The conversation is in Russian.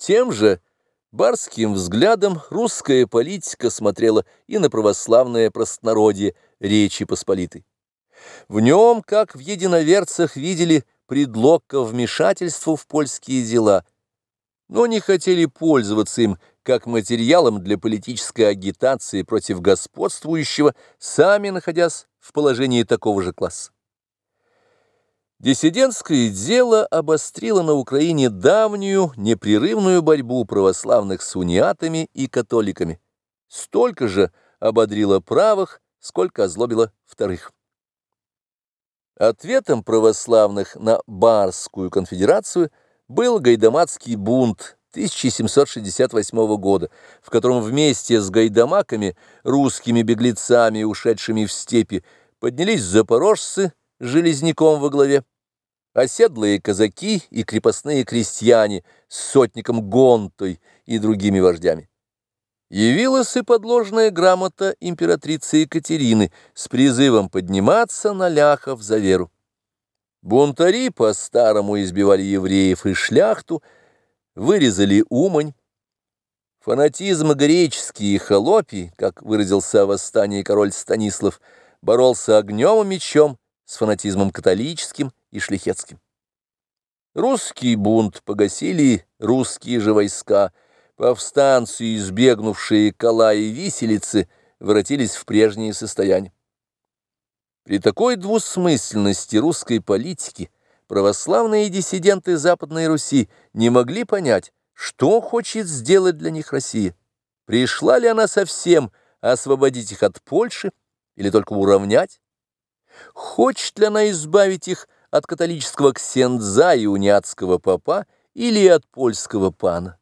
Тем же барским взглядом русская политика смотрела и на православное простонародье Речи Посполитой. В нем, как в единоверцах, видели предлог ко вмешательству в польские дела, но не хотели пользоваться им как материалом для политической агитации против господствующего, сами находясь в положении такого же класса. Диссидентское дело обострило на Украине давнюю непрерывную борьбу православных с униатами и католиками, столько же ободрило правых, сколько озлобило вторых. Ответом православных на Барскую конфедерацию был Гайдамацкий бунт 1768 года, в котором вместе с гайдамаками, русскими беглецами, ушедшими в степи, поднялись запорожцы, Железняком во главе, оседлые казаки и крепостные крестьяне с сотником Гонтой и другими вождями. Явилась и подложная грамота императрицы Екатерины с призывом подниматься на ляхов за веру. Бунтари по-старому избивали евреев и шляхту, вырезали Умань. Фанатизм греческий и холопий, как выразился в восстании король Станислав, боролся огнем и мечом с фанатизмом католическим и шляхетским. Русский бунт погасили русские же войска, повстанцы, избегнувшие кола и виселицы, воротились в прежнее состояние. При такой двусмысленности русской политики православные диссиденты Западной Руси не могли понять, что хочет сделать для них Россия. Пришла ли она совсем освободить их от Польши или только уравнять? Хочет ли она избавить их от католического ксендза и униатского папа или от польского пана?